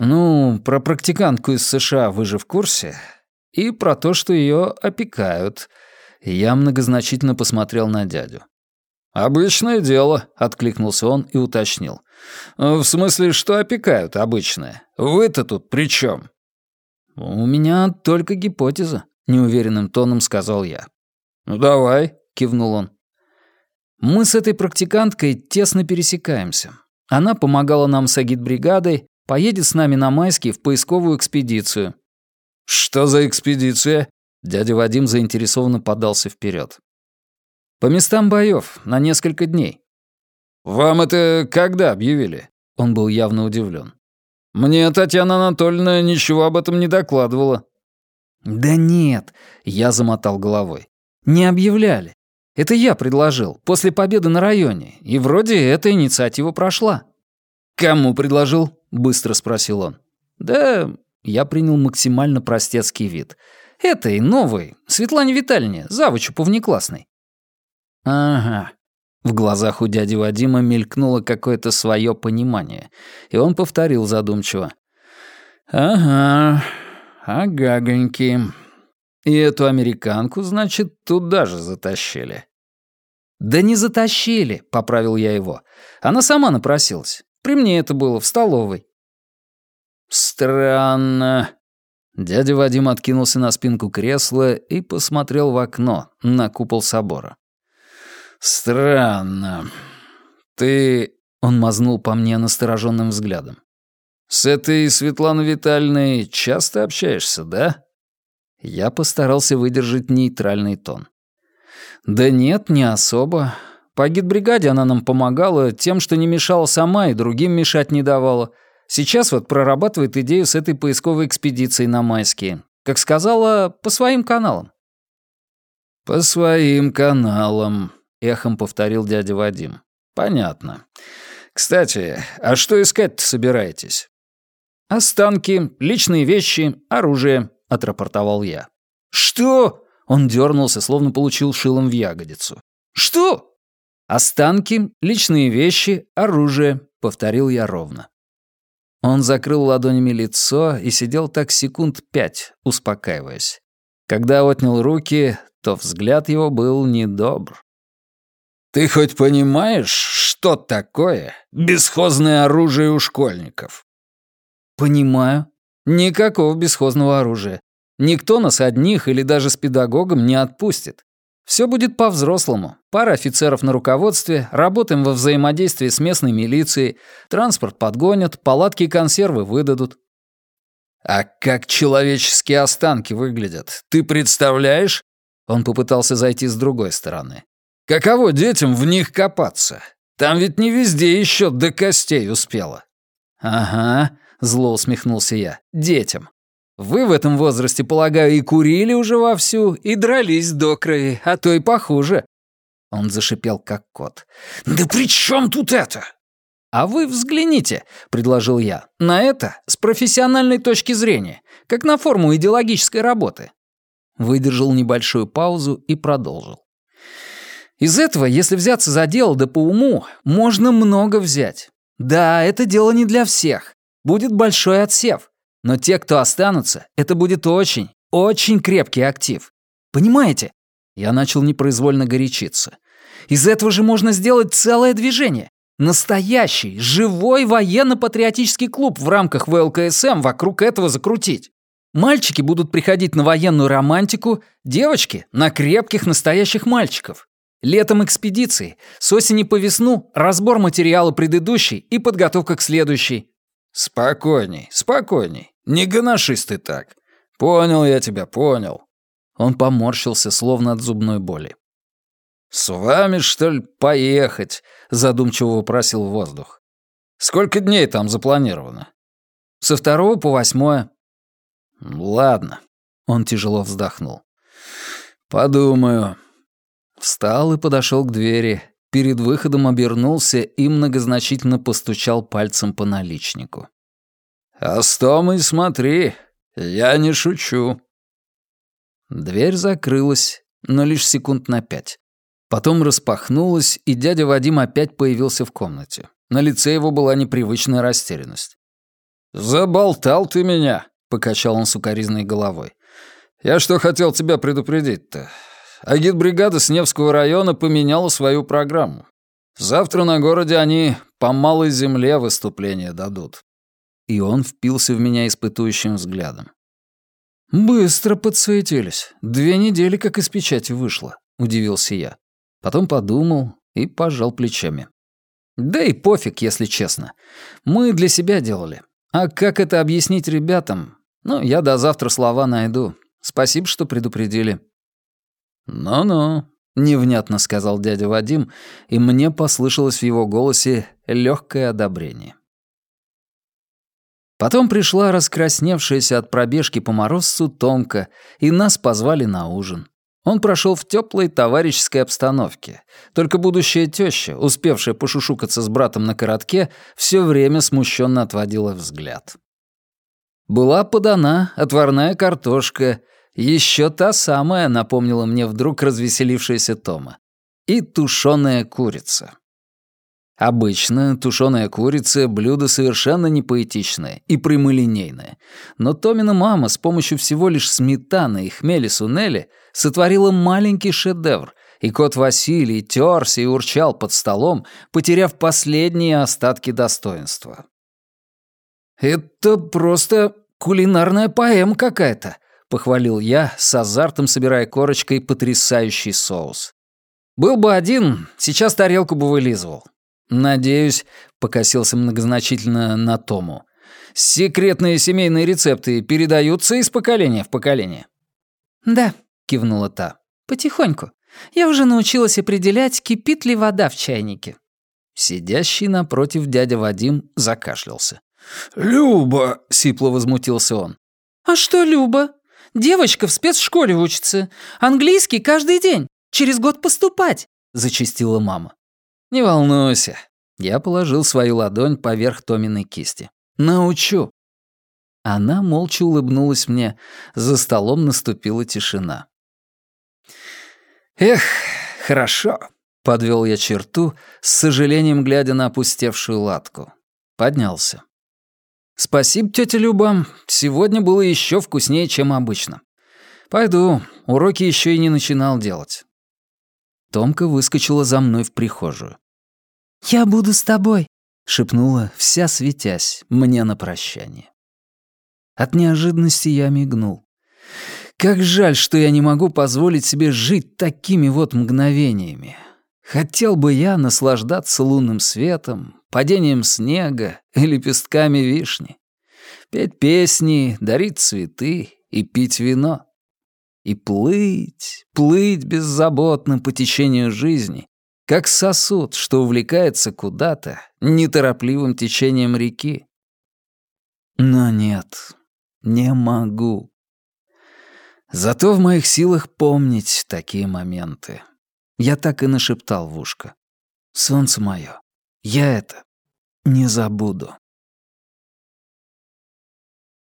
Ну, про практикантку из США вы же в курсе? И про то, что ее опекают. Я многозначительно посмотрел на дядю. «Обычное дело», — откликнулся он и уточнил. «В смысле, что опекают обычное? Вы-то тут при чем? «У меня только гипотеза», — неуверенным тоном сказал я. «Ну давай», — кивнул он. «Мы с этой практиканткой тесно пересекаемся. Она помогала нам с агитбригадой, поедет с нами на майский в поисковую экспедицию». «Что за экспедиция?» Дядя Вадим заинтересованно подался вперед. «По местам боев на несколько дней». «Вам это когда объявили?» Он был явно удивлен. «Мне Татьяна Анатольевна ничего об этом не докладывала». «Да нет», — я замотал головой. «Не объявляли. Это я предложил, после победы на районе, и вроде эта инициатива прошла». «Кому предложил?» — быстро спросил он. «Да...» — я принял максимально простецкий вид. «Этой, новой, Светлане Витальевне, завучу по внеклассной». «Ага». В глазах у дяди Вадима мелькнуло какое-то свое понимание, и он повторил задумчиво. «Ага, агагоньки. И эту американку, значит, туда же затащили». «Да не затащили», — поправил я его. «Она сама напросилась. При мне это было, в столовой». «Странно». Дядя Вадим откинулся на спинку кресла и посмотрел в окно, на купол собора. «Странно. Ты...» — он мазнул по мне настороженным взглядом. «С этой Светланой Витальевной часто общаешься, да?» Я постарался выдержать нейтральный тон. «Да нет, не особо. По гидбригаде она нам помогала тем, что не мешала сама и другим мешать не давала. Сейчас вот прорабатывает идею с этой поисковой экспедицией на майские. Как сказала, по своим каналам». «По своим каналам», — эхом повторил дядя Вадим. «Понятно. Кстати, а что искать-то собираетесь?» «Останки, личные вещи, оружие», — отрапортовал я. «Что?» Он дернулся, словно получил шилом в ягодицу. «Что?» «Останки, личные вещи, оружие», — повторил я ровно. Он закрыл ладонями лицо и сидел так секунд пять, успокаиваясь. Когда отнял руки, то взгляд его был недобр. «Ты хоть понимаешь, что такое бесхозное оружие у школьников?» «Понимаю. Никакого бесхозного оружия. Никто нас одних или даже с педагогом не отпустит. Все будет по-взрослому. Пара офицеров на руководстве, работаем во взаимодействии с местной милицией, транспорт подгонят, палатки и консервы выдадут. А как человеческие останки выглядят, ты представляешь? Он попытался зайти с другой стороны. Каково детям в них копаться? Там ведь не везде еще до костей успело. Ага, зло усмехнулся я. Детям. Вы в этом возрасте, полагаю, и курили уже вовсю, и дрались до крови, а то и похуже». Он зашипел, как кот. «Да при чем тут это?» «А вы взгляните», — предложил я, — «на это с профессиональной точки зрения, как на форму идеологической работы». Выдержал небольшую паузу и продолжил. «Из этого, если взяться за дело да по уму, можно много взять. Да, это дело не для всех. Будет большой отсев. Но те, кто останутся, это будет очень, очень крепкий актив. Понимаете? Я начал непроизвольно горячиться. Из этого же можно сделать целое движение. Настоящий, живой военно-патриотический клуб в рамках ВЛКСМ вокруг этого закрутить. Мальчики будут приходить на военную романтику, девочки — на крепких настоящих мальчиков. Летом экспедиции, с осени по весну — разбор материала предыдущей и подготовка к следующей. «Спокойней, спокойней. Не гоношись ты так. Понял я тебя, понял». Он поморщился, словно от зубной боли. «С вами, что ли, поехать?» — задумчиво вопросил воздух. «Сколько дней там запланировано?» «Со второго по восьмое». «Ладно», — он тяжело вздохнул. «Подумаю». Встал и подошел к двери, перед выходом обернулся и многозначительно постучал пальцем по наличнику. «Астомый, смотри, я не шучу». Дверь закрылась, но лишь секунд на пять. Потом распахнулась, и дядя Вадим опять появился в комнате. На лице его была непривычная растерянность. «Заболтал ты меня», — покачал он сукоризной головой. «Я что хотел тебя предупредить-то? Агитбригада с Невского района поменяла свою программу. Завтра на городе они по малой земле выступление дадут». И он впился в меня испытующим взглядом. «Быстро подсуетились. Две недели как из печати вышло», — удивился я. Потом подумал и пожал плечами. «Да и пофиг, если честно. Мы для себя делали. А как это объяснить ребятам? Ну, я до завтра слова найду. Спасибо, что предупредили». «Ну-ну», — невнятно сказал дядя Вадим, и мне послышалось в его голосе легкое одобрение. Потом пришла раскрасневшаяся от пробежки по морозцу Томка, и нас позвали на ужин. Он прошел в теплой товарищеской обстановке. Только будущая теща, успевшая пошушукаться с братом на коротке, все время смущенно отводила взгляд. Была подана отварная картошка, еще та самая, напомнила мне вдруг развеселившаяся Тома, и тушеная курица. Обычно тушеная курица — блюдо совершенно непоэтичное и прямолинейное. Но Томина мама с помощью всего лишь сметаны и хмели-сунели сотворила маленький шедевр, и кот Василий терся и урчал под столом, потеряв последние остатки достоинства. «Это просто кулинарная поэма какая-то», — похвалил я, с азартом собирая корочкой потрясающий соус. «Был бы один, сейчас тарелку бы вылизывал. «Надеюсь», — покосился многозначительно на Тому, «секретные семейные рецепты передаются из поколения в поколение». «Да», — кивнула та, — «потихоньку. Я уже научилась определять, кипит ли вода в чайнике». Сидящий напротив дядя Вадим закашлялся. «Люба!» — сипло возмутился он. «А что Люба? Девочка в спецшколе учится. Английский каждый день. Через год поступать», — зачастила мама. «Не волнуйся». Я положил свою ладонь поверх Томиной кисти. «Научу». Она молча улыбнулась мне. За столом наступила тишина. «Эх, хорошо», — подвел я черту, с сожалением глядя на опустевшую латку. Поднялся. «Спасибо, тетя Люба. Сегодня было еще вкуснее, чем обычно. Пойду, уроки еще и не начинал делать. Томка выскочила за мной в прихожую. «Я буду с тобой», — шепнула, вся светясь, мне на прощание. От неожиданности я мигнул. Как жаль, что я не могу позволить себе жить такими вот мгновениями. Хотел бы я наслаждаться лунным светом, падением снега и лепестками вишни. Петь песни, дарить цветы и пить вино и плыть, плыть беззаботно по течению жизни, как сосуд, что увлекается куда-то неторопливым течением реки. Но нет, не могу. Зато в моих силах помнить такие моменты. Я так и нашептал в ушко. «Солнце мое, я это не забуду».